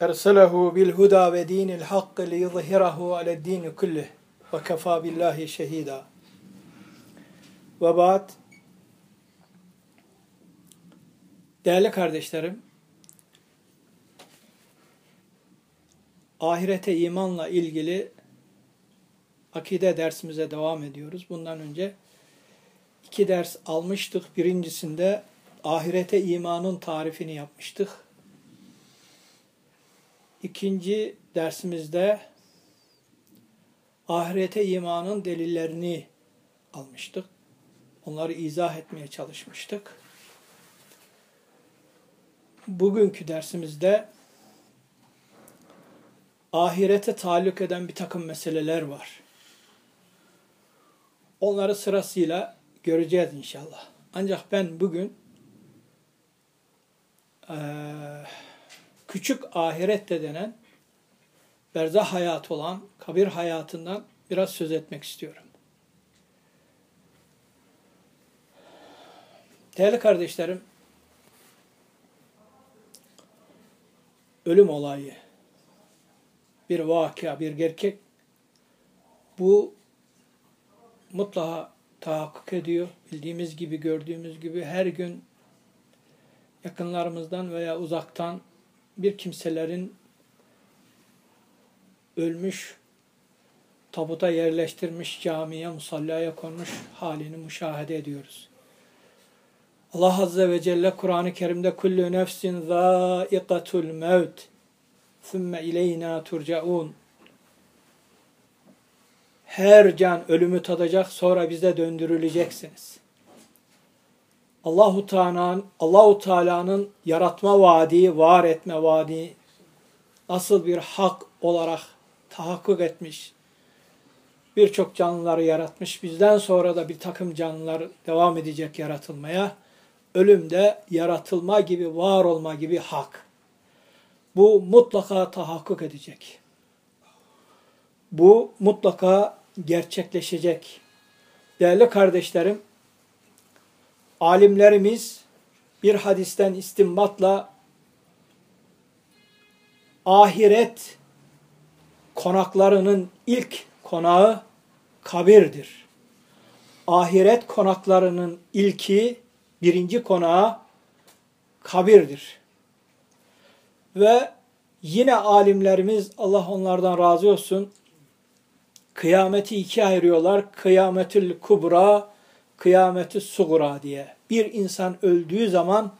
Erselahu bil huda ve dinil hakk li yuzhirahu ale'd-din kullih ve kefa billahi şehida. Ve ba'd Değerli kardeşlerim, ahirete imanla ilgili akide dersimize devam ediyoruz. Bundan önce iki ders almıştık. Birincisinde ahirete imanın tarifini yapmıştık. İkinci dersimizde ahirete imanın delillerini almıştık. Onları izah etmeye çalışmıştık. Bugünkü dersimizde ahirete taalluk eden bir takım meseleler var. Onları sırasıyla göreceğiz inşallah. Ancak ben bugün eee küçük ahiret de denen berzah hayatı olan kabir hayatından biraz söz etmek istiyorum. Değerli kardeşlerim, ölüm olayı, bir vakia, bir gerçek, bu mutlaka tahakkuk ediyor. Bildiğimiz gibi, gördüğümüz gibi her gün yakınlarımızdan veya uzaktan bir kimselerin ölmüş, tabuta yerleştirmiş, camiye, musallaya konmuş halini müşahede ediyoruz. Allah Azze ve Celle Kur'an-ı Kerim'de kullu nefsin zâikatul mevt thumme ileyna turcaun her can ölümü tadacak sonra bize döndürüleceksiniz. Allahu Teala'nın Allahu Teala'nın yaratma vaadi, var etme vaadi nasıl bir hak olarak tahakkuk etmiş. Birçok canlıları yaratmış. Bizden sonra da bir takım canlılar devam edecek yaratılmaya. Ölümde yaratılma gibi, var olma gibi hak. Bu mutlaka tahakkuk edecek. Bu mutlaka gerçekleşecek. Değerli kardeşlerim, alimlerimiz bir hadisten istimbatla ahiret konaklarının ilk konağı kabirdir. Ahiret konaklarının ilki birinci konağı kabirdir. Ve yine alimlerimiz Allah onlardan razı olsun kıyameti ikiye ayırıyorlar. Kıyametül kubra kıyameti sugura diye. Bir insan öldüğü zaman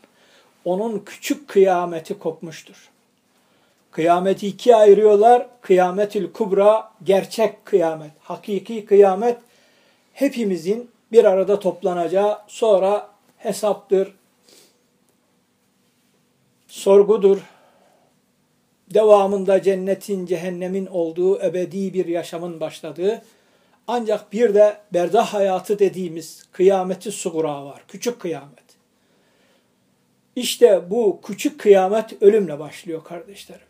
onun küçük kıyameti kopmuştur. Kıyameti ikiye ayırıyorlar. Kıyametül kubra gerçek kıyamet, hakiki kıyamet hepimizin bir arada toplanacağı sonra hesaptır, sorgudur, devamında cennetin, cehennemin olduğu ebedi bir yaşamın başladığı ancak bir de berzah hayatı dediğimiz kıyameti sugura var. Küçük kıyamet. İşte bu küçük kıyamet ölümle başlıyor kardeşlerim.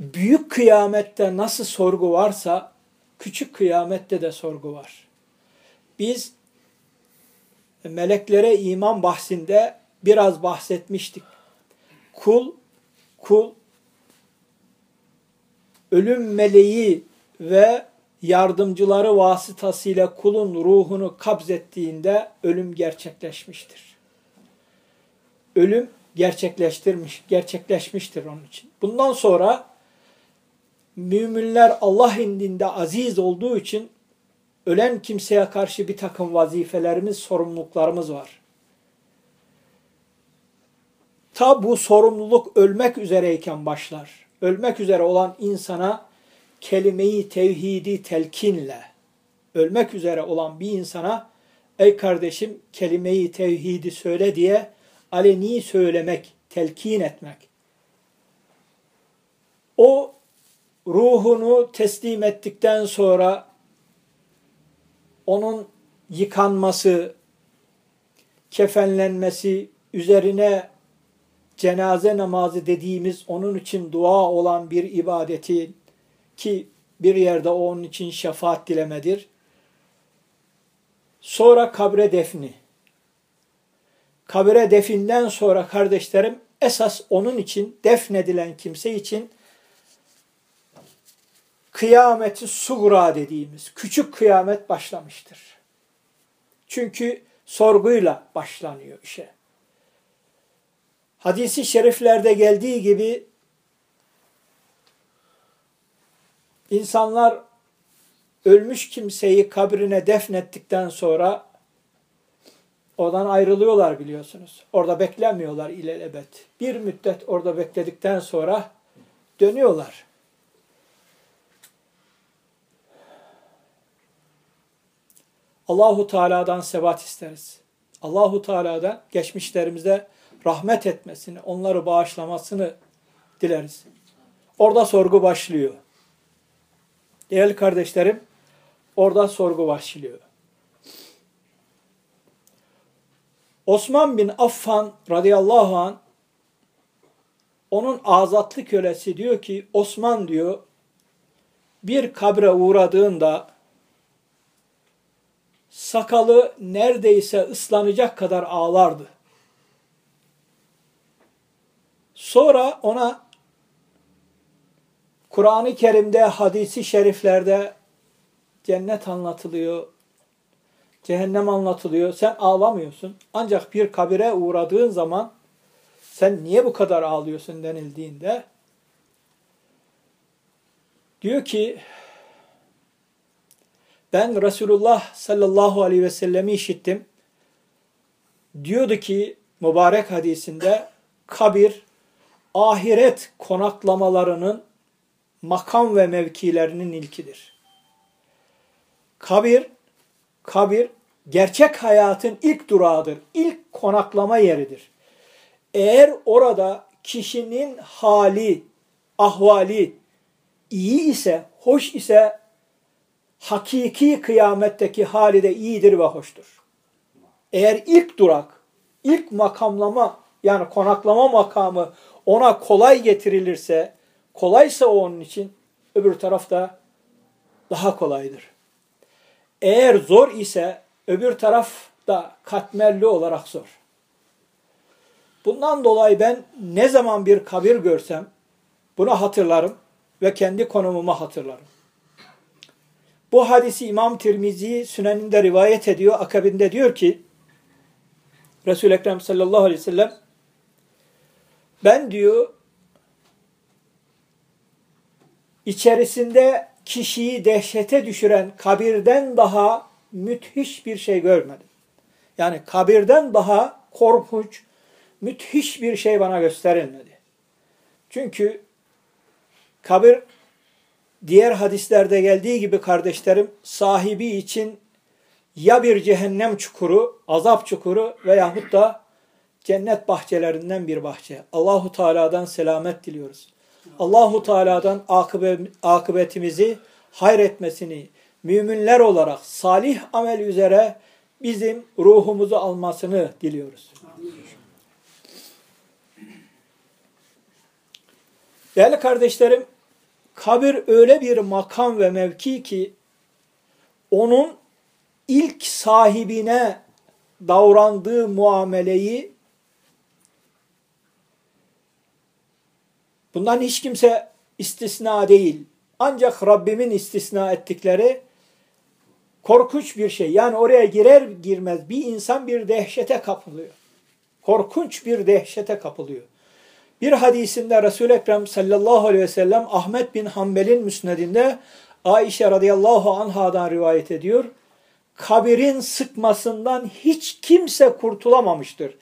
Büyük kıyamette nasıl sorgu varsa küçük kıyamette de sorgu var. Biz meleklere iman bahsinde biraz bahsetmiştik. Kul, kul ölüm meleği ve yardımcıları vasıtasıyla kulun ruhunu kabzettiğinde ölüm gerçekleşmiştir. Ölüm gerçekleştirmiş, gerçekleşmiştir onun için. Bundan sonra müminler Allah indinde aziz olduğu için ölen kimseye karşı bir takım vazifelerimiz, sorumluluklarımız var. Ta bu sorumluluk ölmek üzereyken başlar. Ölmek üzere olan insana kelimeyi tevhidi telkinle ölmek üzere olan bir insana ey kardeşim kelimeyi tevhidi söyle diye aleni söylemek, telkin etmek. O ruhunu teslim ettikten sonra onun yıkanması, kefenlenmesi, üzerine cenaze namazı dediğimiz onun için dua olan bir ibadeti ki bir yerde o onun için şefaat dilemedir. Sonra kabre defni. Kabre definden sonra kardeşlerim esas onun için defnedilen kimse için kıyameti sugra dediğimiz küçük kıyamet başlamıştır. Çünkü sorguyla başlanıyor işe. Hadisi şeriflerde geldiği gibi insanlar ölmüş kimseyi kabrine defnettikten sonra oradan ayrılıyorlar biliyorsunuz. Orada beklemiyorlar ilelebet. Bir müddet orada bekledikten sonra dönüyorlar. Allahu Teala'dan sebat isteriz. Allahu Teala'dan geçmişlerimizde rahmet etmesini, onları bağışlamasını dileriz. Orada sorgu başlıyor. Değerli kardeşlerim, orada sorgu başlıyor. Osman bin Affan radıyallahu an onun azatlı kölesi diyor ki Osman diyor bir kabre uğradığında sakalı neredeyse ıslanacak kadar ağlardı. Sonra ona Kur'an-ı Kerim'de, hadisi şeriflerde cennet anlatılıyor, cehennem anlatılıyor. Sen ağlamıyorsun. Ancak bir kabire uğradığın zaman sen niye bu kadar ağlıyorsun denildiğinde diyor ki ben Resulullah sallallahu aleyhi ve sellemi işittim. Diyordu ki mübarek hadisinde kabir ahiret konaklamalarının makam ve mevkilerinin ilkidir. Kabir, kabir gerçek hayatın ilk durağıdır. ilk konaklama yeridir. Eğer orada kişinin hali, ahvali iyi ise, hoş ise hakiki kıyametteki hali de iyidir ve hoştur. Eğer ilk durak, ilk makamlama yani konaklama makamı ona kolay getirilirse, kolaysa o onun için öbür tarafta daha kolaydır. Eğer zor ise öbür taraf da katmerli olarak zor. Bundan dolayı ben ne zaman bir kabir görsem bunu hatırlarım ve kendi konumumu hatırlarım. Bu hadisi İmam Tirmizi Sünen'inde rivayet ediyor. Akabinde diyor ki Resul-i Ekrem sallallahu aleyhi ve sellem ben diyor içerisinde kişiyi dehşete düşüren kabirden daha müthiş bir şey görmedim. Yani kabirden daha korkunç, müthiş bir şey bana gösterilmedi. Çünkü kabir diğer hadislerde geldiği gibi kardeşlerim sahibi için ya bir cehennem çukuru, azap çukuru veyahut da cennet bahçelerinden bir bahçe. Allahu Teala'dan selamet diliyoruz. Allahu Teala'dan akıbetimizi hayretmesini, müminler olarak salih amel üzere bizim ruhumuzu almasını diliyoruz. Değerli kardeşlerim, kabir öyle bir makam ve mevki ki onun ilk sahibine davrandığı muameleyi bundan hiç kimse istisna değil. Ancak Rabbimin istisna ettikleri korkunç bir şey. Yani oraya girer girmez bir insan bir dehşete kapılıyor. Korkunç bir dehşete kapılıyor. Bir hadisinde Resul-i Ekrem sallallahu aleyhi ve sellem Ahmet bin Hanbel'in müsnedinde Ayşe radıyallahu anhadan rivayet ediyor. Kabirin sıkmasından hiç kimse kurtulamamıştır.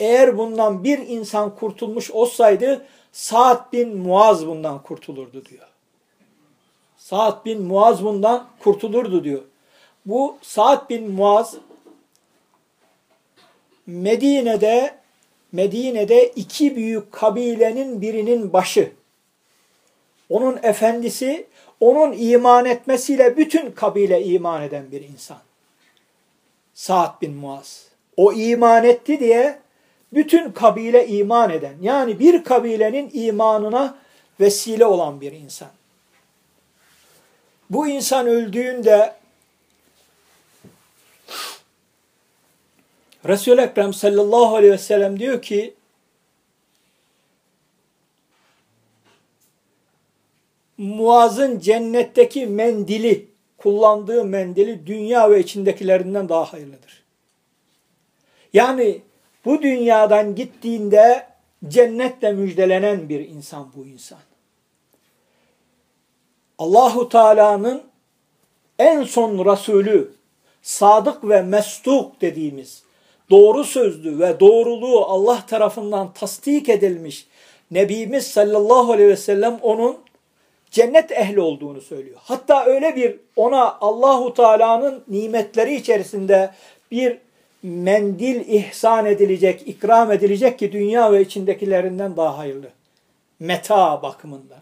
Eğer bundan bir insan kurtulmuş olsaydı Sa'd bin Muaz bundan kurtulurdu diyor. Sa'd bin Muaz bundan kurtulurdu diyor. Bu Sa'd bin Muaz Medine'de Medine'de iki büyük kabilenin birinin başı. onun efendisi, onun iman etmesiyle bütün kabile iman eden bir insan. Sa'd bin Muaz. O iman etti diye bütün kabile iman eden, yani bir kabilenin imanına vesile olan bir insan. Bu insan öldüğünde Resul-i Ekrem sallallahu aleyhi ve sellem diyor ki Muaz'ın cennetteki mendili, kullandığı mendili dünya ve içindekilerinden daha hayırlıdır. Yani bu dünyadan gittiğinde cennetle müjdelenen bir insan bu insan. Allahu Teala'nın en son Resulü, sadık ve mestuk dediğimiz, doğru sözlü ve doğruluğu Allah tarafından tasdik edilmiş Nebimiz sallallahu aleyhi ve sellem onun cennet ehli olduğunu söylüyor. Hatta öyle bir ona Allahu Teala'nın nimetleri içerisinde bir mendil ihsan edilecek, ikram edilecek ki dünya ve içindekilerinden daha hayırlı. Meta bakımından.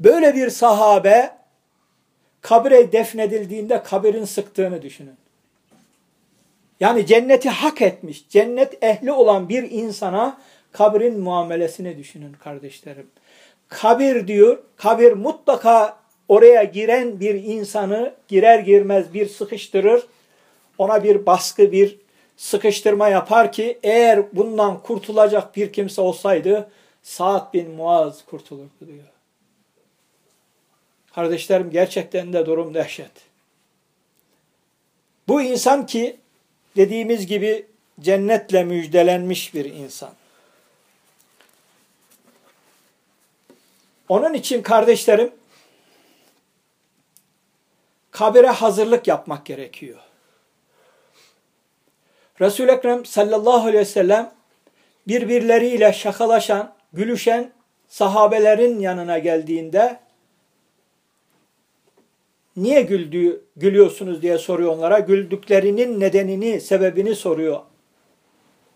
Böyle bir sahabe kabre defnedildiğinde kabirin sıktığını düşünün. Yani cenneti hak etmiş, cennet ehli olan bir insana kabrin muamelesini düşünün kardeşlerim. Kabir diyor, kabir mutlaka oraya giren bir insanı girer girmez bir sıkıştırır. Ona bir baskı, bir sıkıştırma yapar ki eğer bundan kurtulacak bir kimse olsaydı Sa'd bin Muaz kurtulurdu diyor. Kardeşlerim gerçekten de durum dehşet. Bu insan ki dediğimiz gibi cennetle müjdelenmiş bir insan. Onun için kardeşlerim kabire hazırlık yapmak gerekiyor. Resul-i Ekrem sallallahu aleyhi ve sellem birbirleriyle şakalaşan, gülüşen sahabelerin yanına geldiğinde niye güldüğü, gülüyorsunuz diye soruyor onlara. Güldüklerinin nedenini, sebebini soruyor.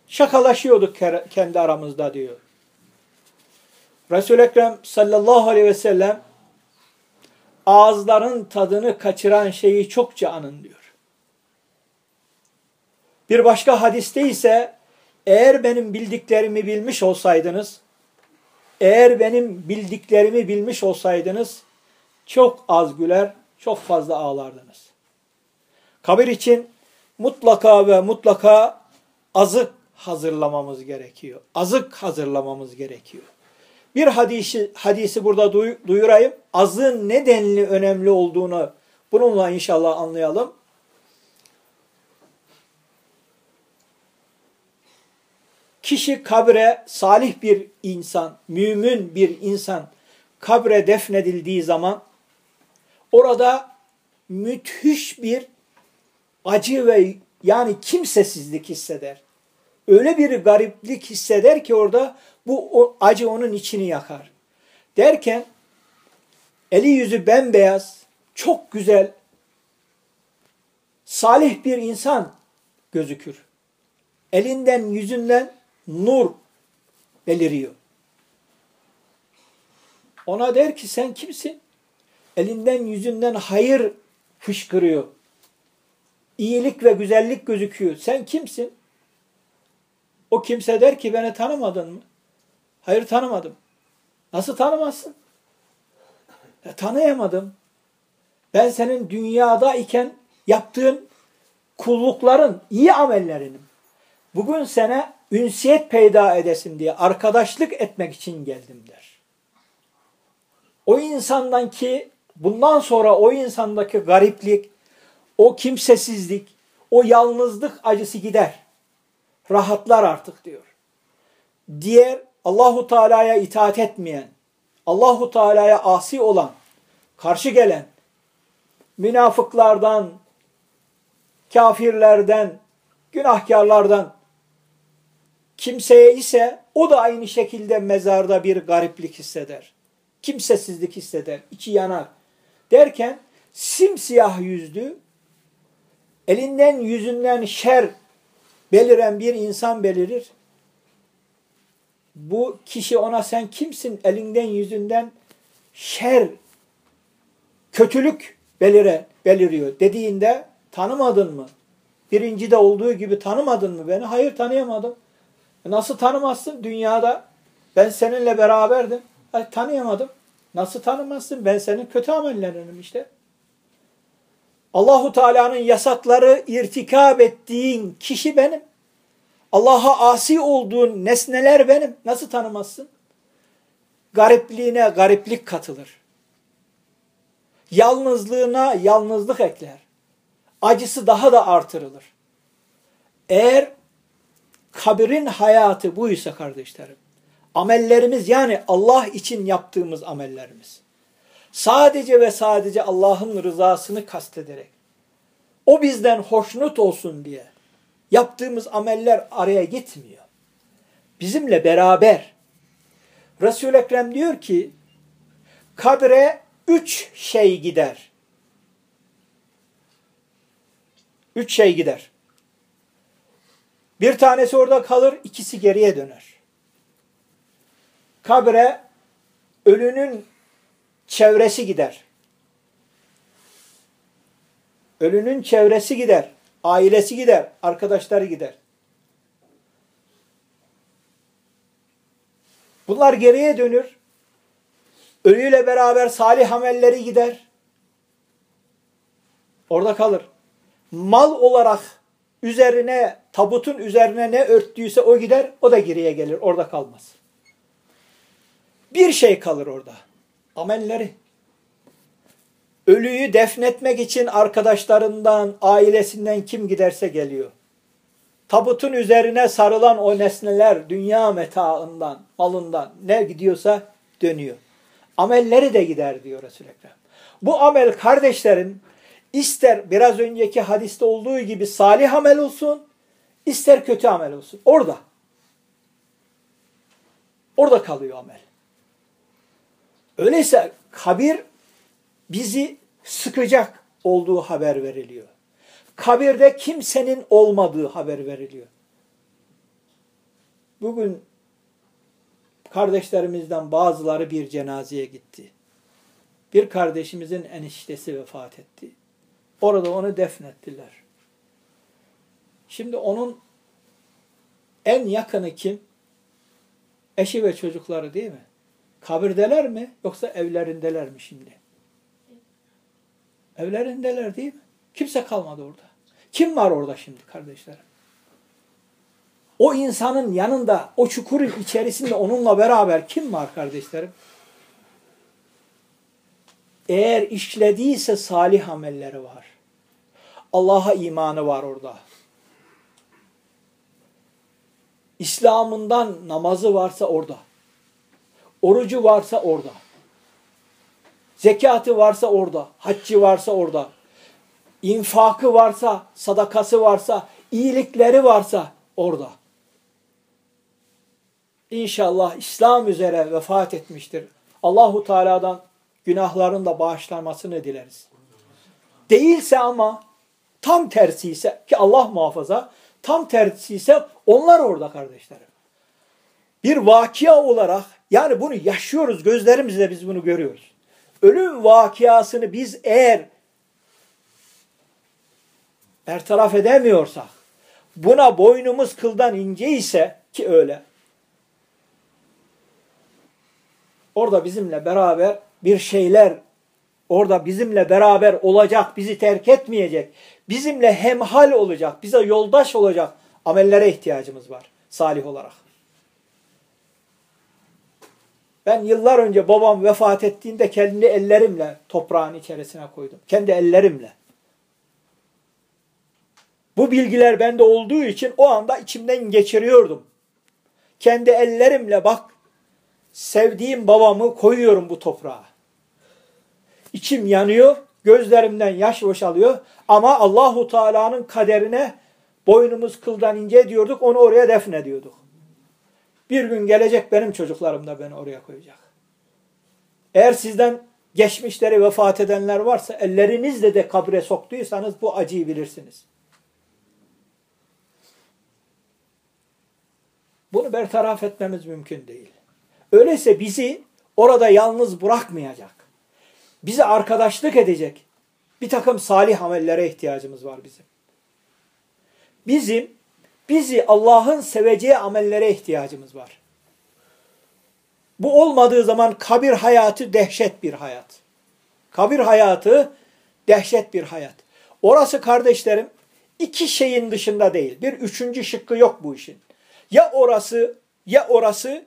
Şakalaşıyorduk kendi aramızda diyor. Resul-i Ekrem sallallahu aleyhi ve sellem ağızların tadını kaçıran şeyi çokça anın diyor. Bir başka hadiste ise eğer benim bildiklerimi bilmiş olsaydınız, eğer benim bildiklerimi bilmiş olsaydınız çok az güler, çok fazla ağlardınız. Kabir için mutlaka ve mutlaka azık hazırlamamız gerekiyor. Azık hazırlamamız gerekiyor. Bir hadisi, hadisi burada duy, duyurayım. Azın nedenli önemli olduğunu bununla inşallah anlayalım. Kişi kabre salih bir insan, mümin bir insan kabre defnedildiği zaman orada müthiş bir acı ve yani kimsesizlik hisseder. Öyle bir gariplik hisseder ki orada bu o, acı onun içini yakar. Derken eli yüzü bembeyaz, çok güzel, salih bir insan gözükür. Elinden yüzünden nur beliriyor. Ona der ki sen kimsin? Elinden yüzünden hayır fışkırıyor. İyilik ve güzellik gözüküyor. Sen kimsin? O kimse der ki beni tanımadın mı? Hayır tanımadım. Nasıl tanımazsın? E, tanıyamadım. Ben senin dünyada iken yaptığın kullukların, iyi amellerinim. Bugün sana ünsiyet peyda edesin diye arkadaşlık etmek için geldim der. O insandan ki bundan sonra o insandaki gariplik, o kimsesizlik, o yalnızlık acısı gider. Rahatlar artık diyor. Diğer Allahu Teala'ya itaat etmeyen, Allahu Teala'ya asi olan, karşı gelen münafıklardan, kafirlerden, günahkarlardan kimseye ise o da aynı şekilde mezarda bir gariplik hisseder. Kimsesizlik hisseder, içi yanar. Derken simsiyah yüzlü, elinden yüzünden şer beliren bir insan belirir bu kişi ona sen kimsin elinden yüzünden şer, kötülük belire, beliriyor dediğinde tanımadın mı? Birincide olduğu gibi tanımadın mı beni? Hayır tanıyamadım. Nasıl tanımazsın? Dünyada ben seninle beraberdim. Hayır, tanıyamadım. Nasıl tanımazsın? Ben senin kötü amellerinim işte. Allahu Teala'nın yasakları irtikab ettiğin kişi benim. Allah'a asi olduğun nesneler benim. Nasıl tanımazsın? Garipliğine gariplik katılır. Yalnızlığına yalnızlık ekler. Acısı daha da artırılır. Eğer kabirin hayatı buysa kardeşlerim, amellerimiz yani Allah için yaptığımız amellerimiz, sadece ve sadece Allah'ın rızasını kastederek, o bizden hoşnut olsun diye yaptığımız ameller araya gitmiyor. Bizimle beraber. Resul-i Ekrem diyor ki, kabre üç şey gider. Üç şey gider. Bir tanesi orada kalır, ikisi geriye döner. Kabre ölünün çevresi gider. Ölünün çevresi gider. Ailesi gider. Arkadaşları gider. Bunlar geriye dönür. Ölüyle beraber salih amelleri gider. Orada kalır. Mal olarak üzerine, tabutun üzerine ne örttüyse o gider, o da geriye gelir. Orada kalmaz. Bir şey kalır orada. Amelleri. Ölüyü defnetmek için arkadaşlarından, ailesinden kim giderse geliyor. Tabutun üzerine sarılan o nesneler dünya metaından, malından ne gidiyorsa dönüyor. Amelleri de gider diyor Resul-i Ekrem. Bu amel kardeşlerim ister biraz önceki hadiste olduğu gibi salih amel olsun, ister kötü amel olsun. Orada. Orada kalıyor amel. Öyleyse kabir bizi sıkacak olduğu haber veriliyor. Kabirde kimsenin olmadığı haber veriliyor. Bugün kardeşlerimizden bazıları bir cenazeye gitti. Bir kardeşimizin eniştesi vefat etti. Orada onu defnettiler. Şimdi onun en yakını kim? Eşi ve çocukları değil mi? Kabirdeler mi yoksa evlerindeler mi şimdi? Evlerindeler değil mi? Kimse kalmadı orada. Kim var orada şimdi kardeşlerim? O insanın yanında, o çukurun içerisinde onunla beraber kim var kardeşlerim? Eğer işlediyse salih amelleri var. Allah'a imanı var orada. İslam'ından namazı varsa orada. Orucu varsa orada. Zekatı varsa orada. Haccı varsa orada. İnfakı varsa, sadakası varsa, iyilikleri varsa orada. İnşallah İslam üzere vefat etmiştir. Allahu Teala'dan günahların da bağışlanmasını dileriz. Değilse ama tam tersi ise ki Allah muhafaza tam tersi ise onlar orada kardeşlerim. Bir vakia olarak yani bunu yaşıyoruz gözlerimizle biz bunu görüyoruz. Ölüm vakiasını biz eğer bertaraf edemiyorsak buna boynumuz kıldan ince ise ki öyle orada bizimle beraber bir şeyler orada bizimle beraber olacak, bizi terk etmeyecek, bizimle hemhal olacak, bize yoldaş olacak amellere ihtiyacımız var salih olarak. Ben yıllar önce babam vefat ettiğinde kendi ellerimle toprağın içerisine koydum. Kendi ellerimle. Bu bilgiler bende olduğu için o anda içimden geçiriyordum. Kendi ellerimle bak sevdiğim babamı koyuyorum bu toprağa. İçim yanıyor, gözlerimden yaş boşalıyor ama Allahu Teala'nın kaderine boynumuz kıldan ince diyorduk, onu oraya defnediyorduk. Bir gün gelecek benim çocuklarım da beni oraya koyacak. Eğer sizden geçmişleri vefat edenler varsa ellerinizle de kabre soktuysanız bu acıyı bilirsiniz. Bunu bertaraf etmemiz mümkün değil. Öyleyse bizi orada yalnız bırakmayacak. Bize arkadaşlık edecek bir takım salih amellere ihtiyacımız var bizim. Bizim bizi Allah'ın seveceği amellere ihtiyacımız var. Bu olmadığı zaman kabir hayatı dehşet bir hayat. Kabir hayatı dehşet bir hayat. Orası kardeşlerim iki şeyin dışında değil. Bir üçüncü şıkkı yok bu işin. Ya orası ya orası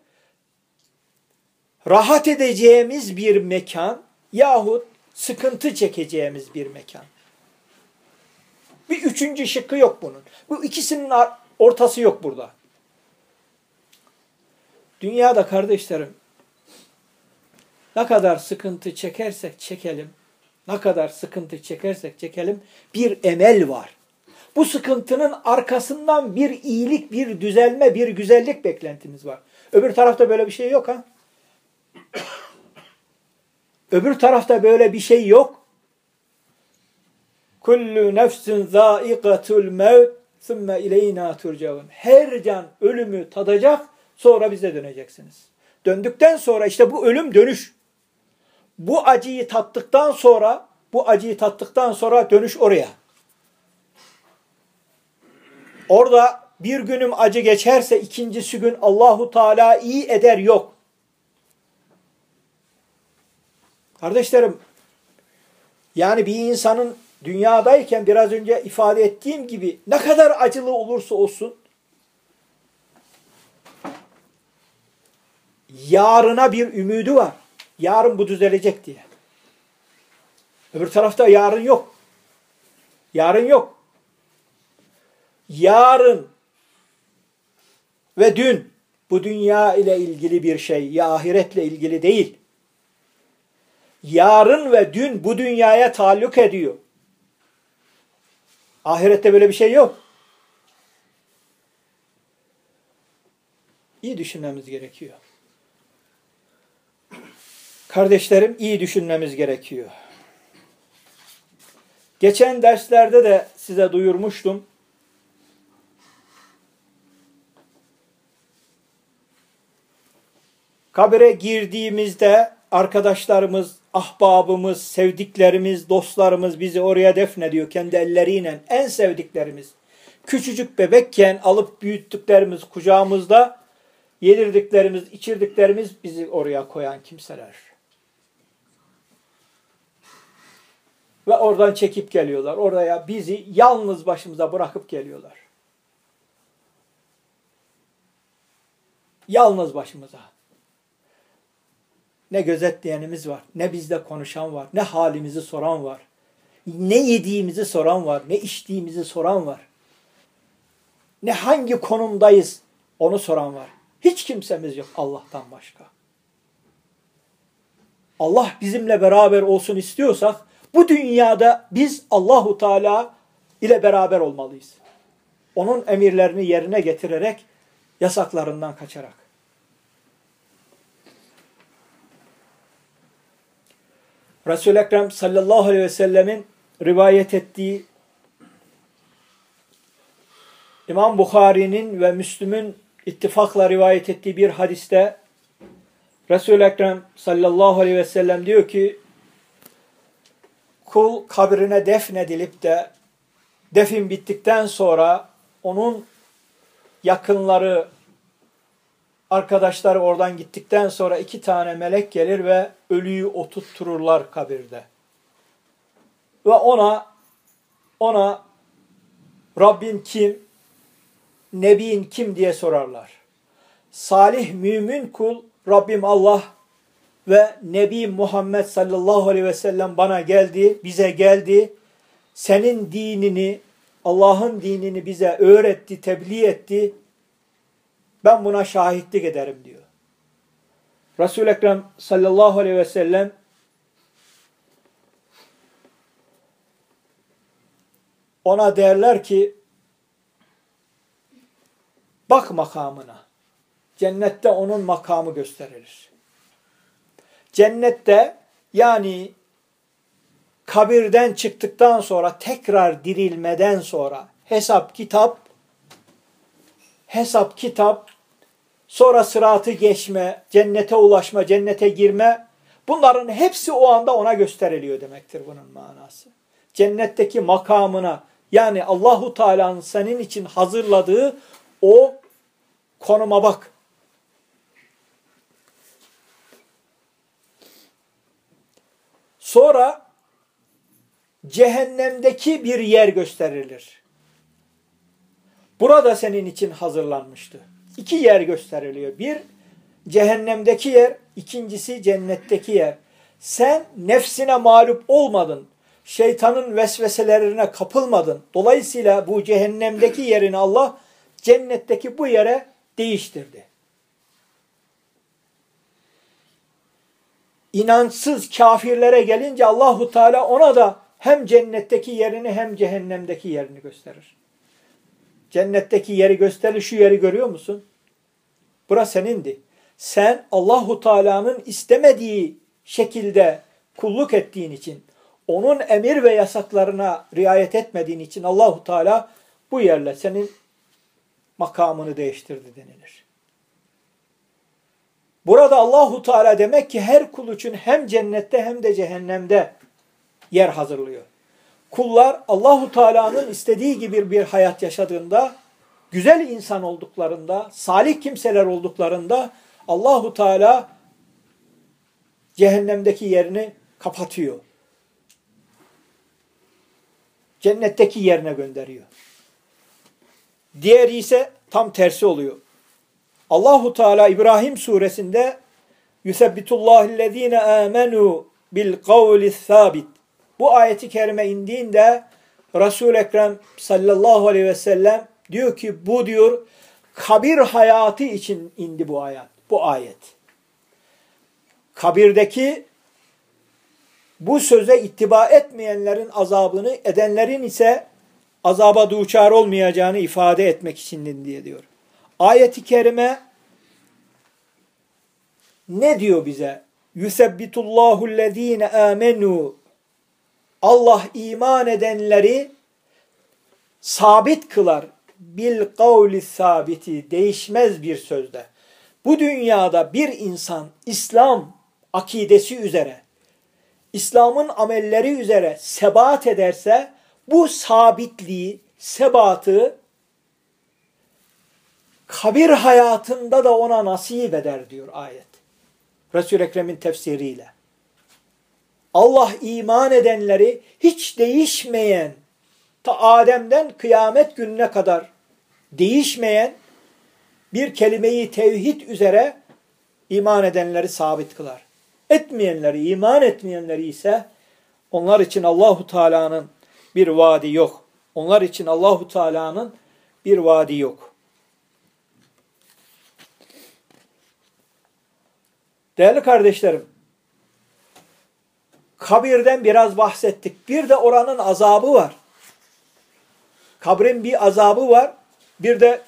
rahat edeceğimiz bir mekan yahut sıkıntı çekeceğimiz bir mekan. Bir üçüncü şıkkı yok bunun. Bu ikisinin ortası yok burada. Dünyada kardeşlerim ne kadar sıkıntı çekersek çekelim, ne kadar sıkıntı çekersek çekelim bir emel var. Bu sıkıntının arkasından bir iyilik, bir düzelme, bir güzellik beklentimiz var. Öbür tarafta böyle bir şey yok ha. Öbür tarafta böyle bir şey yok. Kullu nefsin zâikatul mevt sümme ileyna turcaun. Her can ölümü tadacak sonra bize döneceksiniz. Döndükten sonra işte bu ölüm dönüş. Bu acıyı tattıktan sonra bu acıyı tattıktan sonra dönüş oraya. Orada bir günüm acı geçerse ikincisi gün Allahu Teala iyi eder yok. Kardeşlerim yani bir insanın dünyadayken biraz önce ifade ettiğim gibi ne kadar acılı olursa olsun yarına bir ümidi var. Yarın bu düzelecek diye. Öbür tarafta yarın yok. Yarın yok. Yarın ve dün bu dünya ile ilgili bir şey, ya ahiretle ilgili değil. Yarın ve dün bu dünyaya taalluk ediyor. Ahirette böyle bir şey yok. İyi düşünmemiz gerekiyor. Kardeşlerim iyi düşünmemiz gerekiyor. Geçen derslerde de size duyurmuştum. Kabire girdiğimizde arkadaşlarımız, ahbabımız, sevdiklerimiz, dostlarımız bizi oraya defnediyor kendi elleriyle. En sevdiklerimiz. Küçücük bebekken alıp büyüttüklerimiz kucağımızda, yedirdiklerimiz, içirdiklerimiz bizi oraya koyan kimseler. Ve oradan çekip geliyorlar. Oraya bizi yalnız başımıza bırakıp geliyorlar. Yalnız başımıza. Ne gözetleyenimiz var, ne bizle konuşan var, ne halimizi soran var. Ne yediğimizi soran var, ne içtiğimizi soran var. Ne hangi konumdayız onu soran var. Hiç kimsemiz yok Allah'tan başka. Allah bizimle beraber olsun istiyorsak bu dünyada biz Allahu Teala ile beraber olmalıyız. Onun emirlerini yerine getirerek yasaklarından kaçarak. Resul-i Ekrem sallallahu aleyhi ve sellemin rivayet ettiği İmam Bukhari'nin ve Müslüm'ün ittifakla rivayet ettiği bir hadiste Resul-i Ekrem sallallahu aleyhi ve sellem diyor ki kul kabrine defnedilip de defin bittikten sonra onun yakınları, arkadaşları oradan gittikten sonra iki tane melek gelir ve ölüyü oturttururlar kabirde. Ve ona ona Rabbin kim, Nebin kim diye sorarlar. Salih mümin kul Rabbim Allah ve Nebi Muhammed sallallahu aleyhi ve sellem bana geldi, bize geldi. Senin dinini, Allah'ın dinini bize öğretti, tebliğ etti. Ben buna şahitlik ederim diyor. Resul-i Ekrem sallallahu aleyhi ve sellem ona derler ki bak makamına. Cennette onun makamı gösterilir. Cennette yani kabirden çıktıktan sonra tekrar dirilmeden sonra hesap kitap hesap kitap sonra sıratı geçme, cennete ulaşma, cennete girme bunların hepsi o anda ona gösteriliyor demektir bunun manası. Cennetteki makamına yani Allahu Teala'nın senin için hazırladığı o konuma bak. Sonra cehennemdeki bir yer gösterilir. Burada senin için hazırlanmıştı. İki yer gösteriliyor. Bir, cehennemdeki yer, ikincisi cennetteki yer. Sen nefsine mağlup olmadın. Şeytanın vesveselerine kapılmadın. Dolayısıyla bu cehennemdeki yerini Allah cennetteki bu yere değiştirdi. İnançsız kafirlere gelince Allahu Teala ona da hem cennetteki yerini hem cehennemdeki yerini gösterir. Cennetteki yeri gösterir. Şu yeri görüyor musun? Burası senindi. Sen Allahu Teala'nın istemediği şekilde kulluk ettiğin için, onun emir ve yasaklarına riayet etmediğin için Allahu Teala bu yerle senin makamını değiştirdi denilir. Burada Allahu Teala demek ki her kul için hem cennette hem de cehennemde yer hazırlıyor. Kullar Allahu Teala'nın istediği gibi bir hayat yaşadığında, güzel insan olduklarında, salih kimseler olduklarında Allahu Teala cehennemdeki yerini kapatıyor. Cennetteki yerine gönderiyor. Diğeri ise tam tersi oluyor. Allahu Teala İbrahim suresinde Yusebbitullahillezine amenu bil kavli sabit. Bu ayeti kerime indiğinde Resul Ekrem sallallahu aleyhi ve sellem diyor ki bu diyor kabir hayatı için indi bu ayet. Bu ayet. Kabirdeki bu söze ittiba etmeyenlerin azabını, edenlerin ise azaba duçar olmayacağını ifade etmek için diye diyor. Ayeti kerime ne diyor bize? Yusebbitullahu lezine amenu Allah iman edenleri sabit kılar. Bil kavli sabiti değişmez bir sözde. Bu dünyada bir insan İslam akidesi üzere, İslam'ın amelleri üzere sebat ederse bu sabitliği, sebatı kabir hayatında da ona nasip eder diyor ayet. Resul-i Ekrem'in tefsiriyle. Allah iman edenleri hiç değişmeyen, ta Adem'den kıyamet gününe kadar değişmeyen bir kelimeyi tevhid üzere iman edenleri sabit kılar. Etmeyenleri, iman etmeyenleri ise onlar için Allahu Teala'nın bir vaadi yok. Onlar için Allahu Teala'nın bir vaadi yok. Değerli kardeşlerim, kabirden biraz bahsettik. Bir de oranın azabı var. Kabrin bir azabı var. Bir de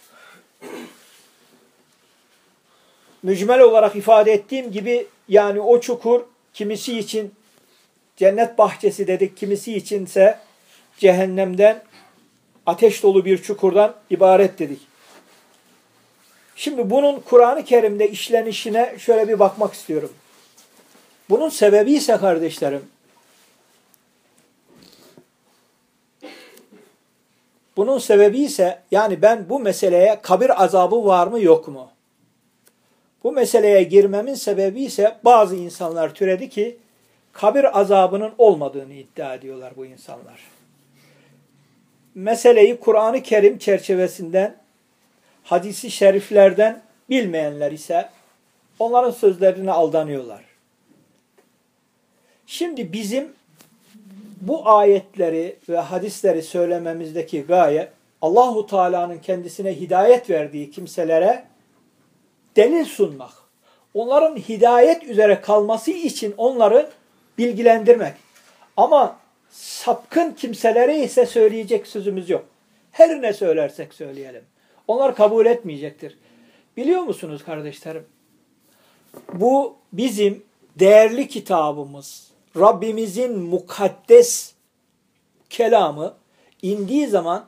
mücmel olarak ifade ettiğim gibi yani o çukur kimisi için cennet bahçesi dedik, kimisi içinse cehennemden ateş dolu bir çukurdan ibaret dedik. Şimdi bunun Kur'an-ı Kerim'de işlenişine şöyle bir bakmak istiyorum. Bunun sebebi ise kardeşlerim, bunun sebebi ise yani ben bu meseleye kabir azabı var mı yok mu? Bu meseleye girmemin sebebi ise bazı insanlar türedi ki kabir azabının olmadığını iddia ediyorlar bu insanlar. Meseleyi Kur'an-ı Kerim çerçevesinden, hadisi şeriflerden bilmeyenler ise onların sözlerine aldanıyorlar. Şimdi bizim bu ayetleri ve hadisleri söylememizdeki gaye Allahu Teala'nın kendisine hidayet verdiği kimselere delil sunmak. Onların hidayet üzere kalması için onları bilgilendirmek. Ama sapkın kimselere ise söyleyecek sözümüz yok. Her ne söylersek söyleyelim. Onlar kabul etmeyecektir. Biliyor musunuz kardeşlerim? Bu bizim değerli kitabımız. Rabbimizin mukaddes kelamı indiği zaman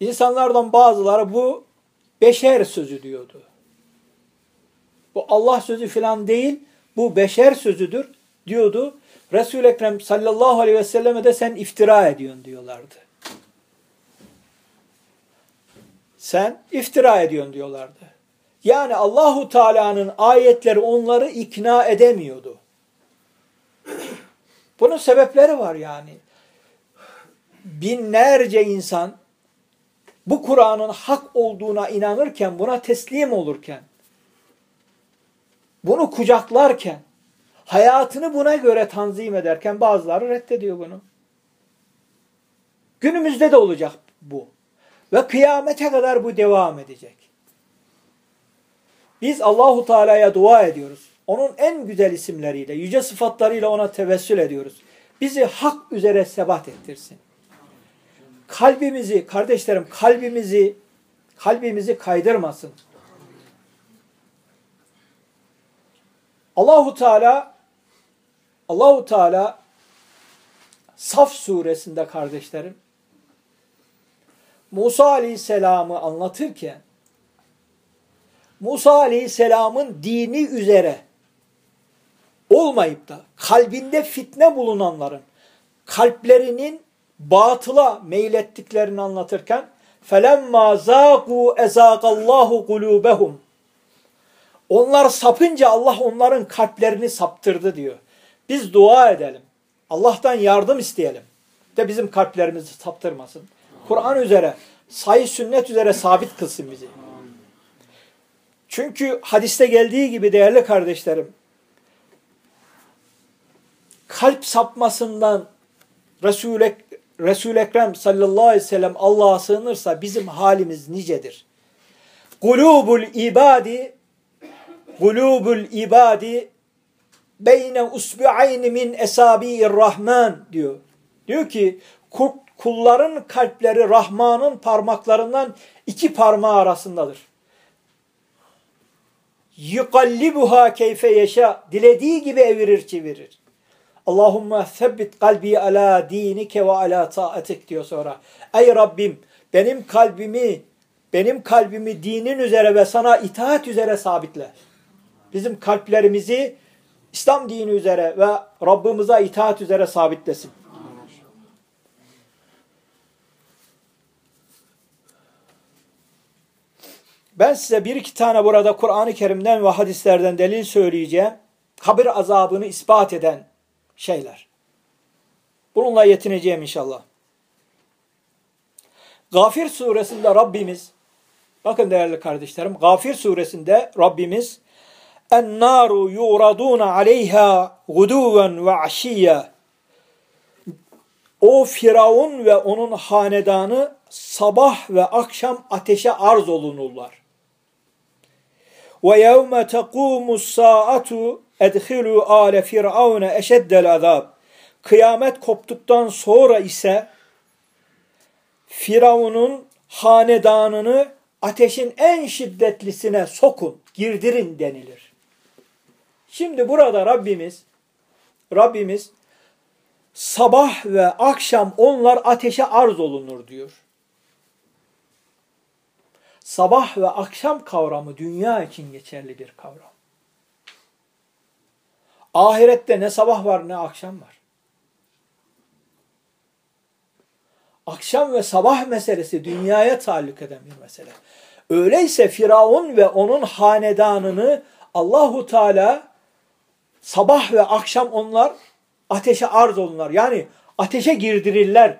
insanlardan bazıları bu beşer sözü diyordu. Bu Allah sözü falan değil, bu beşer sözüdür diyordu. Resul-i Ekrem sallallahu aleyhi ve selleme de sen iftira ediyorsun diyorlardı. Sen iftira ediyorsun diyorlardı. Yani Allahu Teala'nın ayetleri onları ikna edemiyordu. Bunun sebepleri var yani. Binlerce insan bu Kur'an'ın hak olduğuna inanırken, buna teslim olurken, bunu kucaklarken, hayatını buna göre tanzim ederken bazıları reddediyor bunu. Günümüzde de olacak bu. Ve kıyamete kadar bu devam edecek. Biz Allahu Teala'ya dua ediyoruz. Onun en güzel isimleriyle, yüce sıfatlarıyla ona tevessül ediyoruz. Bizi hak üzere sebat ettirsin. Kalbimizi, kardeşlerim kalbimizi, kalbimizi kaydırmasın. Allahu Teala Allahu Teala Saf suresinde kardeşlerim Musa Aleyhisselam'ı anlatırken Musa Aleyhisselam'ın dini üzere olmayıp da kalbinde fitne bulunanların kalplerinin batıla meylettiklerini anlatırken فَلَمَّا زَاقُوا اَزَاقَ اللّٰهُ قُلُوبَهُمْ Onlar sapınca Allah onların kalplerini saptırdı diyor. Biz dua edelim. Allah'tan yardım isteyelim. De bizim kalplerimizi saptırmasın. Kur'an üzere, sayı sünnet üzere sabit kılsın bizi. Çünkü hadiste geldiği gibi değerli kardeşlerim, kalp sapmasından Resul-i Resul Ekrem sallallahu aleyhi ve sellem Allah'a sığınırsa bizim halimiz nicedir. Kulubul ibadi kulubul ibadi beyne usbi'ayni min esabi'ir rahman diyor. Diyor ki kulların kalpleri Rahman'ın parmaklarından iki parmağı arasındadır. Yukallibuha keyfe yeşa. Dilediği gibi evirir çevirir. Allahümme sebbit kalbi ala dinike ve ala taatik diyor sonra. Ey Rabbim benim kalbimi benim kalbimi dinin üzere ve sana itaat üzere sabitle. Bizim kalplerimizi İslam dini üzere ve Rabbimize itaat üzere sabitlesin. Ben size bir iki tane burada Kur'an-ı Kerim'den ve hadislerden delil söyleyeceğim. Kabir azabını ispat eden şeyler. Bununla yetineceğim inşallah. Gafir suresinde Rabbimiz, bakın değerli kardeşlerim, Gafir suresinde Rabbimiz اَنَّارُ يُعْرَضُونَ عَلَيْهَا غُدُوًا وَعَشِيًّا O Firavun ve onun hanedanı sabah ve akşam ateşe arz olunurlar. Ve yevme tekumus saatu edhilu ale firavune eşeddel azab. Kıyamet koptuktan sonra ise Firavun'un hanedanını ateşin en şiddetlisine sokun, girdirin denilir. Şimdi burada Rabbimiz Rabbimiz sabah ve akşam onlar ateşe arz olunur diyor sabah ve akşam kavramı dünya için geçerli bir kavram. Ahirette ne sabah var ne akşam var. Akşam ve sabah meselesi dünyaya taalluk eden bir mesele. Öyleyse Firavun ve onun hanedanını Allahu Teala sabah ve akşam onlar ateşe arz olunlar. Yani ateşe girdirirler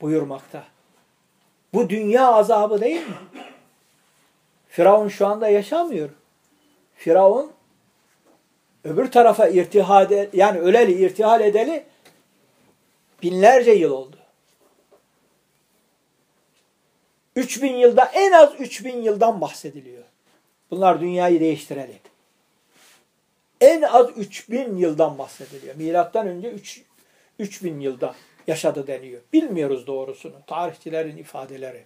buyurmakta. Bu dünya azabı değil mi? Firavun şu anda yaşamıyor. Firavun öbür tarafa irtihal yani öleli irtihal edeli binlerce yıl oldu. 3000 yılda en az 3000 yıldan bahsediliyor. Bunlar dünyayı değiştireli. En az 3000 yıldan bahsediliyor. Milattan önce 3 3000 yılda yaşadı deniyor. Bilmiyoruz doğrusunu. Tarihçilerin ifadeleri.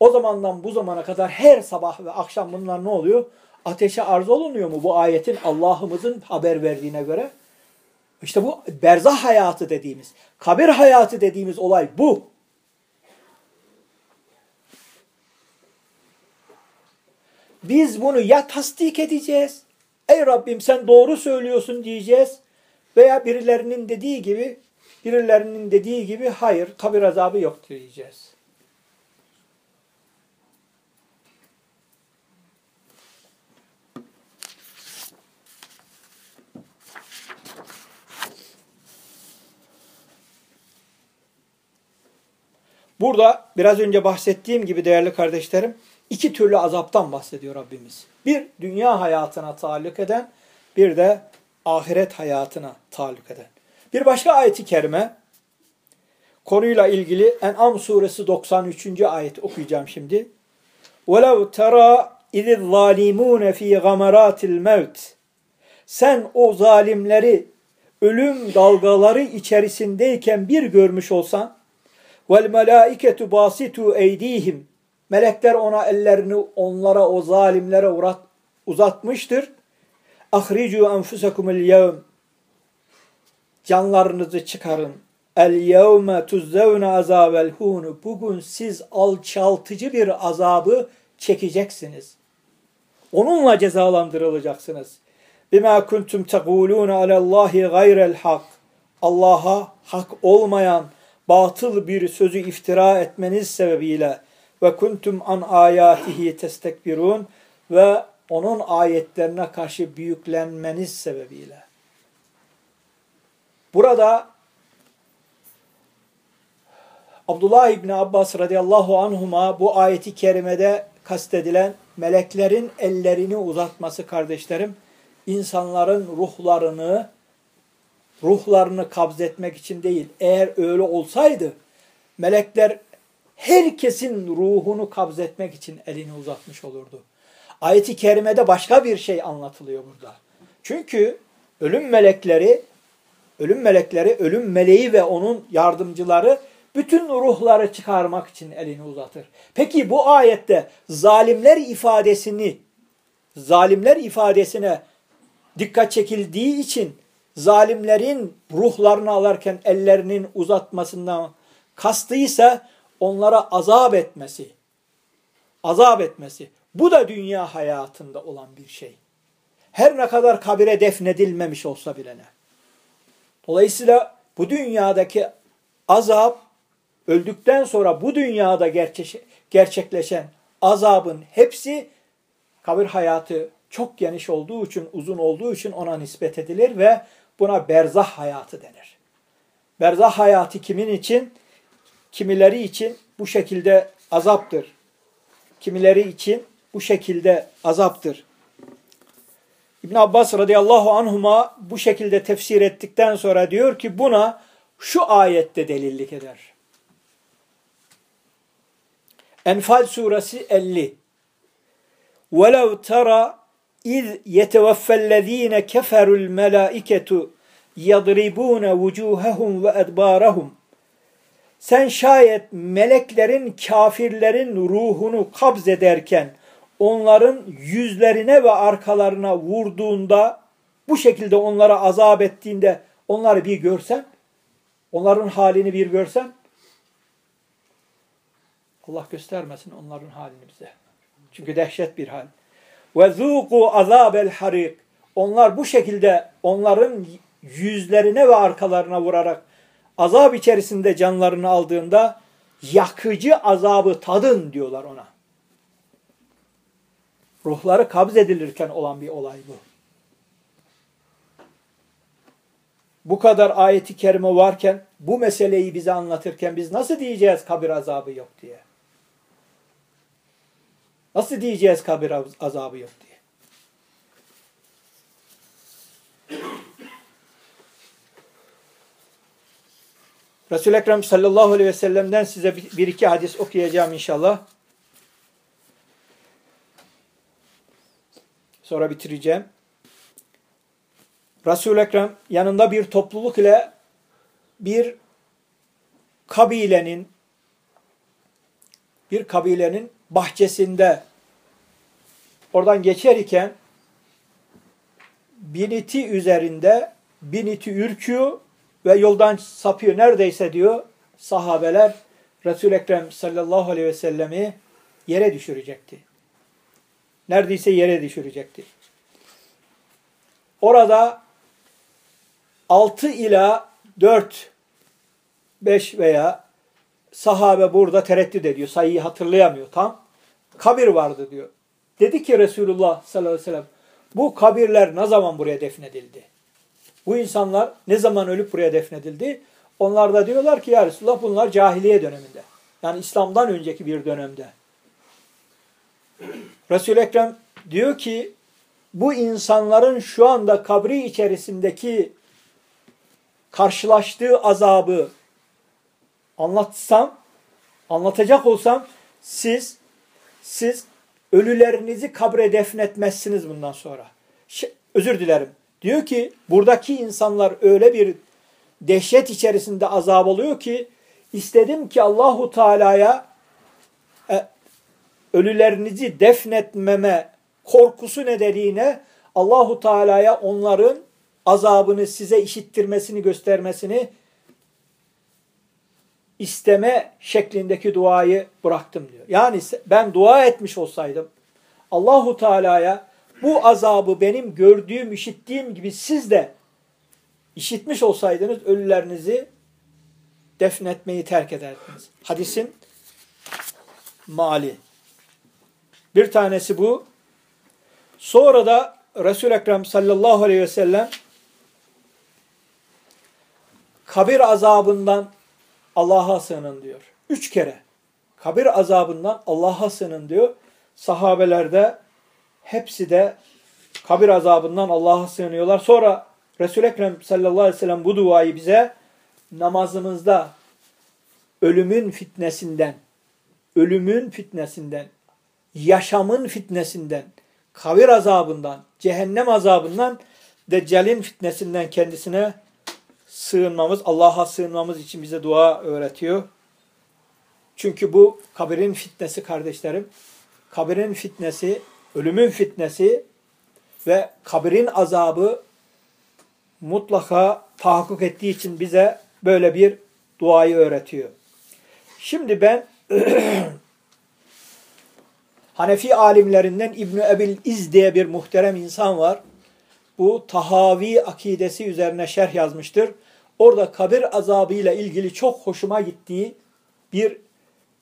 O zamandan bu zamana kadar her sabah ve akşam bunlar ne oluyor? Ateşe arz olunuyor mu bu ayetin Allah'ımızın haber verdiğine göre? İşte bu berzah hayatı dediğimiz, kabir hayatı dediğimiz olay bu. biz bunu ya tasdik edeceğiz. Ey Rabbim sen doğru söylüyorsun diyeceğiz. Veya birilerinin dediği gibi birilerinin dediği gibi hayır kabir azabı yok diyeceğiz. Burada biraz önce bahsettiğim gibi değerli kardeşlerim iki türlü azaptan bahsediyor Rabbimiz. Bir dünya hayatına taalluk eden bir de ahiret hayatına taalluk eden. Bir başka ayeti kerime konuyla ilgili En'am suresi 93. ayet okuyacağım şimdi. وَلَوْ تَرَى اِذِ الظَّالِمُونَ ف۪ي غَمَرَاتِ الْمَوْتِ Sen o zalimleri ölüm dalgaları içerisindeyken bir görmüş olsan vel melaiketu basitu eydihim melekler ona ellerini onlara o zalimlere uğrat, uzatmıştır. Ahricu enfusakumul yevm canlarınızı çıkarın. El yevme tuzzevne azabel hunu. Bugün siz alçaltıcı bir azabı çekeceksiniz. Onunla cezalandırılacaksınız. Bima kuntum tekulun alallahi gayrel hak. Allah'a hak olmayan batıl bir sözü iftira etmeniz sebebiyle ve kuntum an ayatihi testekbirun ve onun ayetlerine karşı büyüklenmeniz sebebiyle. Burada Abdullah İbni Abbas radıyallahu anhuma bu ayeti kerimede kastedilen meleklerin ellerini uzatması kardeşlerim, insanların ruhlarını ruhlarını kabzetmek için değil. Eğer öyle olsaydı melekler herkesin ruhunu kabzetmek için elini uzatmış olurdu. Ayeti kerimede başka bir şey anlatılıyor burada. Çünkü ölüm melekleri ölüm melekleri, ölüm meleği ve onun yardımcıları bütün ruhları çıkarmak için elini uzatır. Peki bu ayette zalimler ifadesini zalimler ifadesine dikkat çekildiği için zalimlerin ruhlarını alarken ellerinin uzatmasından kastıysa onlara azap etmesi. Azap etmesi. Bu da dünya hayatında olan bir şey. Her ne kadar kabire defnedilmemiş olsa bile ne. Dolayısıyla bu dünyadaki azap öldükten sonra bu dünyada gerçekleşen azabın hepsi kabir hayatı çok geniş olduğu için, uzun olduğu için ona nispet edilir ve buna berzah hayatı denir. Berzah hayatı kimin için? Kimileri için bu şekilde azaptır. Kimileri için bu şekilde azaptır. İbn Abbas radıyallahu anhuma bu şekilde tefsir ettikten sonra diyor ki buna şu ayette delillik eder. Enfal suresi 50. وَلَوْ تَرَى İz yeteveffellezine keferul melaiketu yadribune vucuhahum ve edbarahum. Sen şayet meleklerin kafirlerin ruhunu kabz ederken onların yüzlerine ve arkalarına vurduğunda bu şekilde onlara azap ettiğinde onları bir görsen onların halini bir görsen Allah göstermesin onların halini bize. Çünkü dehşet bir hal. Ve zuku azabel harik. Onlar bu şekilde onların yüzlerine ve arkalarına vurarak azap içerisinde canlarını aldığında yakıcı azabı tadın diyorlar ona. Ruhları kabz edilirken olan bir olay bu. Bu kadar ayeti kerime varken bu meseleyi bize anlatırken biz nasıl diyeceğiz kabir azabı yok diye? Nasıl diyeceğiz kabir azabı yok diye? Resul-i Ekrem sallallahu aleyhi ve sellem'den size bir iki hadis okuyacağım inşallah. Sonra bitireceğim. Resul-i Ekrem yanında bir topluluk ile bir kabilenin bir kabilenin bahçesinde oradan geçer iken biniti üzerinde biniti ürküyor ve yoldan sapıyor. Neredeyse diyor sahabeler Resul-i Ekrem sallallahu aleyhi ve sellemi yere düşürecekti. Neredeyse yere düşürecekti. Orada 6 ila 4 5 veya sahabe burada tereddüt ediyor. Sayıyı hatırlayamıyor tam. Kabir vardı diyor. Dedi ki Resulullah sallallahu aleyhi ve sellem bu kabirler ne zaman buraya defnedildi? Bu insanlar ne zaman ölüp buraya defnedildi? Onlar da diyorlar ki ya Resulullah bunlar cahiliye döneminde. Yani İslam'dan önceki bir dönemde. Resul-i Ekrem diyor ki bu insanların şu anda kabri içerisindeki karşılaştığı azabı anlatsam, anlatacak olsam siz siz ölülerinizi kabre defnetmezsiniz bundan sonra. Ş özür dilerim. Diyor ki buradaki insanlar öyle bir dehşet içerisinde azap oluyor ki istedim ki Allahu Teala'ya e, ölülerinizi defnetmeme korkusu nedeniyle Allahu Teala'ya onların azabını size işittirmesini göstermesini isteme şeklindeki duayı bıraktım diyor. Yani ben dua etmiş olsaydım Allahu Teala'ya bu azabı benim gördüğüm, işittiğim gibi siz de işitmiş olsaydınız ölülerinizi defnetmeyi terk ederdiniz. Hadisin mali. Bir tanesi bu. Sonra da Resul-i Ekrem sallallahu aleyhi ve sellem kabir azabından Allah'a sığının diyor. Üç kere kabir azabından Allah'a sığının diyor. Sahabelerde hepsi de kabir azabından Allah'a sığınıyorlar. Sonra Resul-i Ekrem sallallahu aleyhi ve sellem bu duayı bize namazımızda ölümün fitnesinden, ölümün fitnesinden, yaşamın fitnesinden, kabir azabından, cehennem azabından, Deccal'in fitnesinden kendisine sığınmamız, Allah'a sığınmamız için bize dua öğretiyor. Çünkü bu kabirin fitnesi kardeşlerim. Kabirin fitnesi, ölümün fitnesi ve kabirin azabı mutlaka tahakkuk ettiği için bize böyle bir duayı öğretiyor. Şimdi ben Hanefi alimlerinden İbn Ebil İz diye bir muhterem insan var. Bu Tahavi akidesi üzerine şerh yazmıştır. Orada kabir azabı ile ilgili çok hoşuma gittiği bir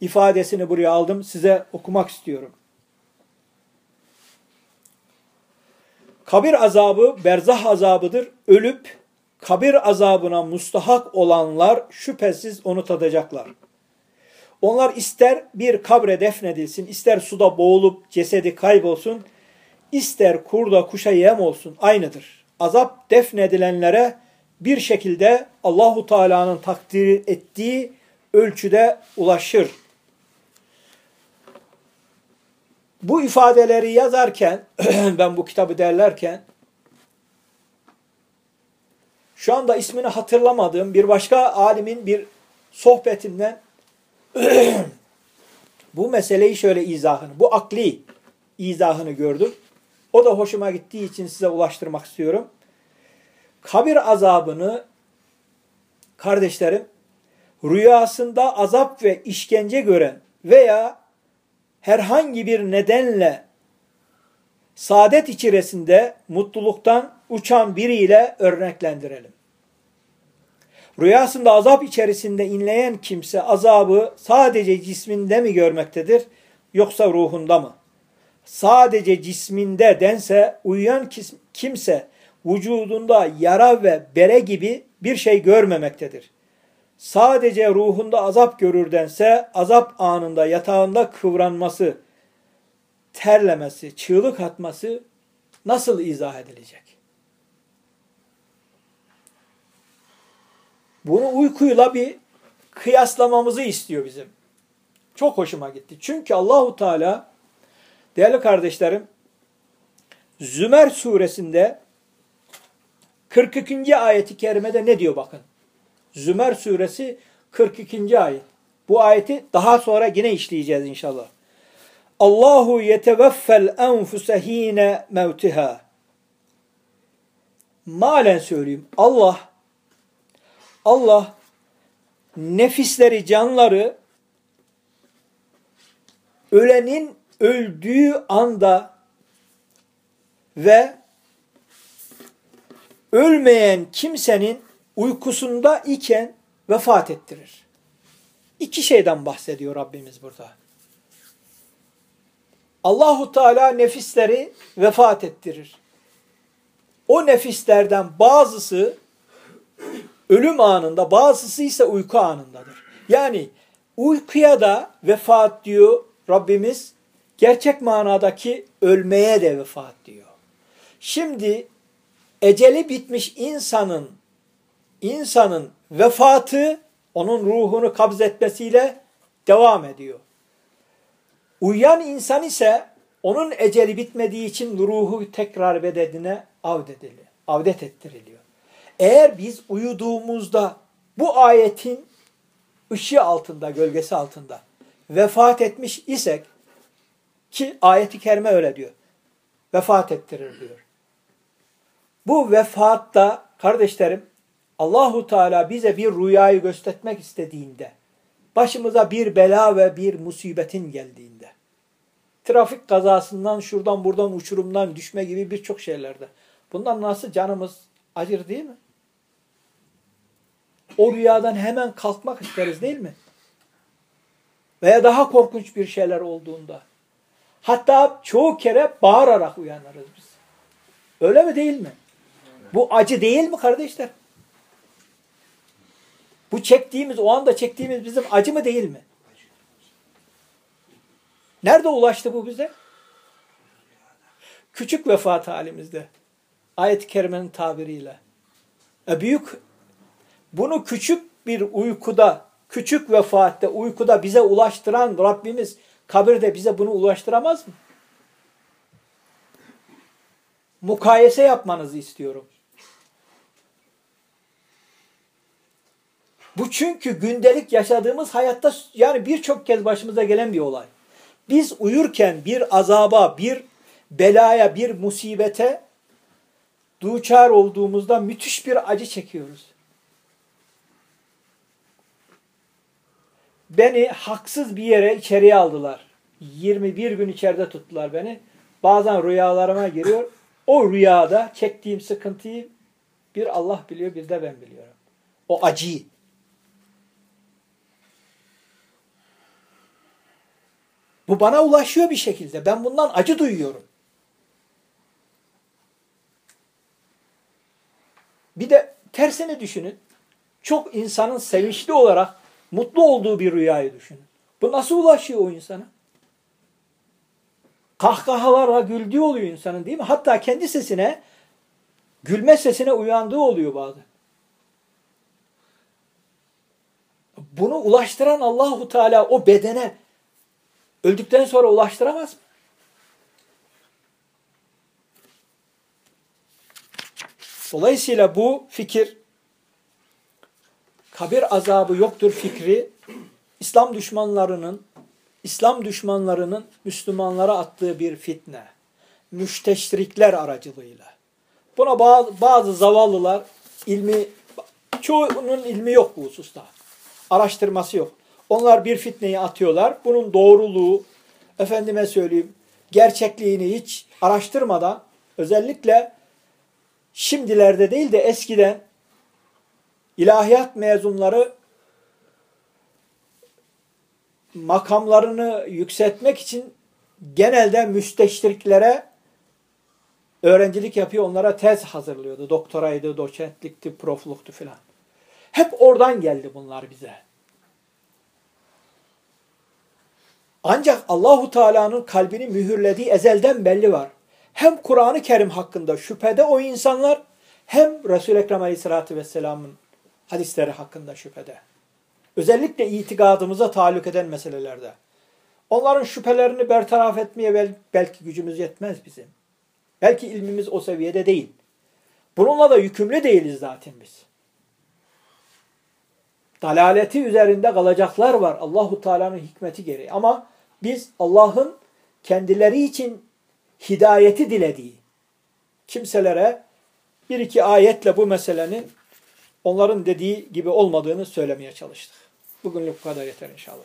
ifadesini buraya aldım. Size okumak istiyorum. Kabir azabı berzah azabıdır. Ölüp kabir azabına mustahak olanlar şüphesiz onu tadacaklar. Onlar ister bir kabre defnedilsin, ister suda boğulup cesedi kaybolsun, ister kurda kuşa yem olsun aynıdır. Azap defnedilenlere bir şekilde Allahu Teala'nın takdir ettiği ölçüde ulaşır. Bu ifadeleri yazarken, ben bu kitabı derlerken, şu anda ismini hatırlamadığım bir başka alimin bir sohbetinden bu meseleyi şöyle izahını, bu akli izahını gördüm. O da hoşuma gittiği için size ulaştırmak istiyorum. Kabir azabını kardeşlerim rüyasında azap ve işkence gören veya herhangi bir nedenle saadet içerisinde mutluluktan uçan biriyle örneklendirelim. Rüyasında azap içerisinde inleyen kimse azabı sadece cisminde mi görmektedir yoksa ruhunda mı? Sadece cisminde dense uyuyan kimse vücudunda yara ve bere gibi bir şey görmemektedir. Sadece ruhunda azap görürdense azap anında yatağında kıvranması, terlemesi, çığlık atması nasıl izah edilecek? Bunu uykuyla bir kıyaslamamızı istiyor bizim. Çok hoşuma gitti. Çünkü Allahu Teala değerli kardeşlerim Zümer suresinde 42. ayeti kerimede ne diyor bakın. Zümer suresi 42. ayet. Bu ayeti daha sonra yine işleyeceğiz inşallah. Allahu yeteveffel enfuse hine mevtiha. Malen söyleyeyim. Allah Allah nefisleri, canları ölenin öldüğü anda ve ölmeyen kimsenin uykusunda iken vefat ettirir. İki şeyden bahsediyor Rabbimiz burada. Allahu Teala nefisleri vefat ettirir. O nefislerden bazısı ölüm anında, bazısı ise uyku anındadır. Yani uykuya da vefat diyor Rabbimiz, gerçek manadaki ölmeye de vefat diyor. Şimdi eceli bitmiş insanın insanın vefatı onun ruhunu kabzetmesiyle devam ediyor. Uyuyan insan ise onun eceli bitmediği için ruhu tekrar bedenine avdet ediliyor. Avdet ettiriliyor. Eğer biz uyuduğumuzda bu ayetin ışığı altında, gölgesi altında vefat etmiş isek ki ayeti kerime öyle diyor. Vefat ettirir diyor. Bu vefatta kardeşlerim Allahu Teala bize bir rüyayı göstermek istediğinde başımıza bir bela ve bir musibetin geldiğinde trafik kazasından şuradan buradan uçurumdan düşme gibi birçok şeylerde bundan nasıl canımız acır değil mi? O rüyadan hemen kalkmak isteriz değil mi? Veya daha korkunç bir şeyler olduğunda. Hatta çoğu kere bağırarak uyanırız biz. Öyle mi değil mi? Bu acı değil mi kardeşler? Bu çektiğimiz, o anda çektiğimiz bizim acı mı değil mi? Nerede ulaştı bu bize? Küçük vefat halimizde. Ayet-i Kerime'nin tabiriyle. E büyük, bunu küçük bir uykuda, küçük vefatte, uykuda bize ulaştıran Rabbimiz kabirde bize bunu ulaştıramaz mı? Mukayese yapmanızı istiyorum. Bu çünkü gündelik yaşadığımız hayatta yani birçok kez başımıza gelen bir olay. Biz uyurken bir azaba, bir belaya, bir musibete duçar olduğumuzda müthiş bir acı çekiyoruz. Beni haksız bir yere içeriye aldılar. 21 gün içeride tuttular beni. Bazen rüyalarıma giriyor. O rüyada çektiğim sıkıntıyı bir Allah biliyor, bir de ben biliyorum. O acıyı. Bu bana ulaşıyor bir şekilde. Ben bundan acı duyuyorum. Bir de tersini düşünün. Çok insanın sevinçli olarak mutlu olduğu bir rüyayı düşünün. Bu nasıl ulaşıyor o insana? Kahkahalarla güldüğü oluyor insanın değil mi? Hatta kendi sesine, gülme sesine uyandığı oluyor bazen. Bunu ulaştıran Allahu Teala o bedene öldükten sonra ulaştıramaz mı? Dolayısıyla bu fikir kabir azabı yoktur fikri İslam düşmanlarının İslam düşmanlarının Müslümanlara attığı bir fitne. Müşteşrikler aracılığıyla. Buna bazı, bazı zavallılar ilmi çoğunun ilmi yok bu hususta. Araştırması yok. Onlar bir fitneyi atıyorlar. Bunun doğruluğu, efendime söyleyeyim, gerçekliğini hiç araştırmadan özellikle şimdilerde değil de eskiden ilahiyat mezunları makamlarını yükseltmek için genelde müsteşriklere öğrencilik yapıyor. Onlara tez hazırlıyordu. Doktoraydı, doçentlikti, profluktu filan. Hep oradan geldi bunlar bize. Ancak Allahu Teala'nın kalbini mühürlediği ezelden belli var. Hem Kur'an-ı Kerim hakkında şüphede o insanlar hem Resul-i Ekrem Aleyhisselatü Vesselam'ın hadisleri hakkında şüphede. Özellikle itikadımıza taluk eden meselelerde. Onların şüphelerini bertaraf etmeye belki gücümüz yetmez bizim. Belki ilmimiz o seviyede değil. Bununla da yükümlü değiliz zaten biz. Dalaleti üzerinde kalacaklar var Allahu Teala'nın hikmeti gereği. Ama biz Allah'ın kendileri için hidayeti dilediği kimselere bir iki ayetle bu meselenin onların dediği gibi olmadığını söylemeye çalıştık. Bugünlük bu kadar yeter inşallah.